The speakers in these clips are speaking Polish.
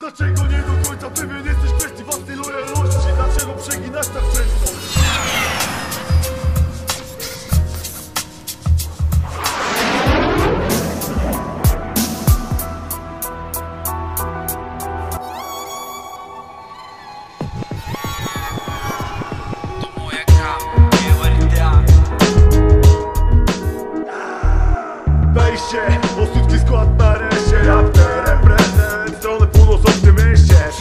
Dlaczego nie do końca pewien jesteś kwestii własnej lojalności? Dlaczego przeginasz tak często? Wejście, osódki skład nareszcie Raptor, reprezent,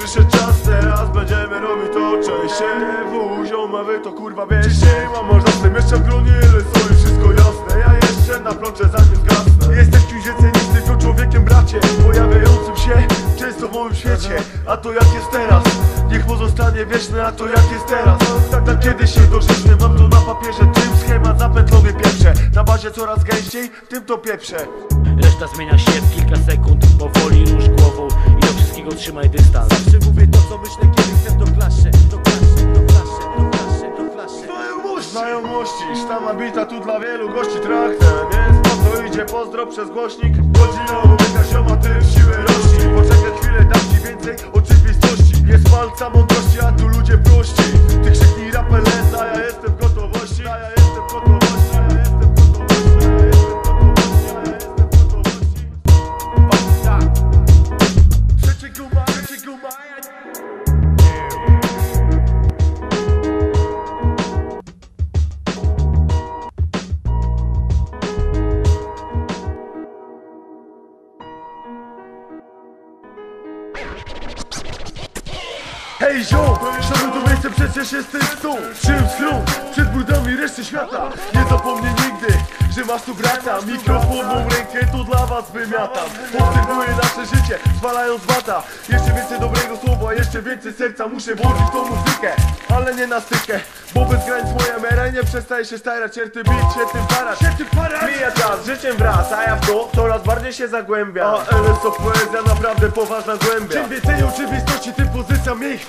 Przyszedł czas, teraz będziemy robić to częściej Wuzią, a wy to kurwa wieście Mam można z tym jeszcze w gronie, sobie wszystko jasne. Ja jeszcze na plącze zanim zgasnę. Jesteś kimś więcej niż tylko człowiekiem, bracie Pojawiającym się często w moim świecie. A to jak jest teraz? Niech pozostanie wieczne, a to jak jest teraz? Tak, tak kiedyś się dorzeczny Mam to na papierze, Coraz gęściej, tym to pieprze. Reszta zmienia się w kilka sekund Powoli rusz głową i do wszystkiego trzymaj dystans. Zawsze mówię to co myślę kiedy chcę to klaszę To klaszę, to klaszę, to klaszę, to klaszę Znajomości, Znajomości, sztama bita tu dla wielu gości traktem. Więc po co idzie pozdro przez głośnik. Godziną łyka sioma, Hej ziom, szanuj to miejsce, przecież jesteś tu Czym schron, przed budami reszty świata. Nie zapomnij nigdy, że masz tu brata. Mikrofon, mą rękę, to dla was wymiatam Obserwuję nasze życie, zwalając bata Jeszcze więcej dobrego słowa, jeszcze więcej serca. Muszę włożyć tą muzykę, ale nie na stykę. Bo bez granic moja mera nie przestaje się starać. Się tym parać, się tym to coraz bardziej się zagłębiam A LSO poezja naprawdę poważna głębia Czym więcej oczywistości, tym pozycja mniej chwil